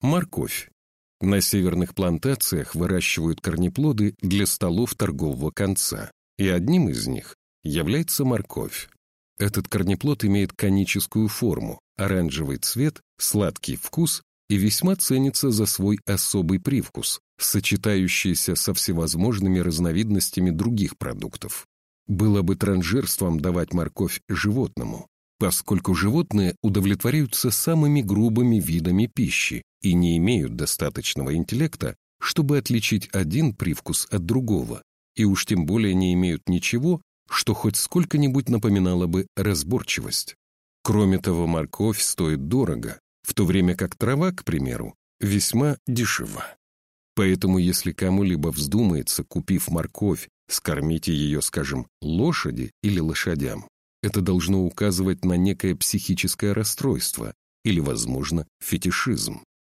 Морковь. На северных плантациях выращивают корнеплоды для столов торгового конца, и одним из них является морковь. Этот корнеплод имеет коническую форму, оранжевый цвет, сладкий вкус и весьма ценится за свой особый привкус, сочетающийся со всевозможными разновидностями других продуктов. Было бы транжирством давать морковь животному, поскольку животные удовлетворяются самыми грубыми видами пищи и не имеют достаточного интеллекта, чтобы отличить один привкус от другого, и уж тем более не имеют ничего, что хоть сколько-нибудь напоминало бы разборчивость. Кроме того, морковь стоит дорого, в то время как трава, к примеру, весьма дешева. Поэтому если кому-либо вздумается, купив морковь, скормите ее, скажем, лошади или лошадям, это должно указывать на некое психическое расстройство или, возможно, фетишизм.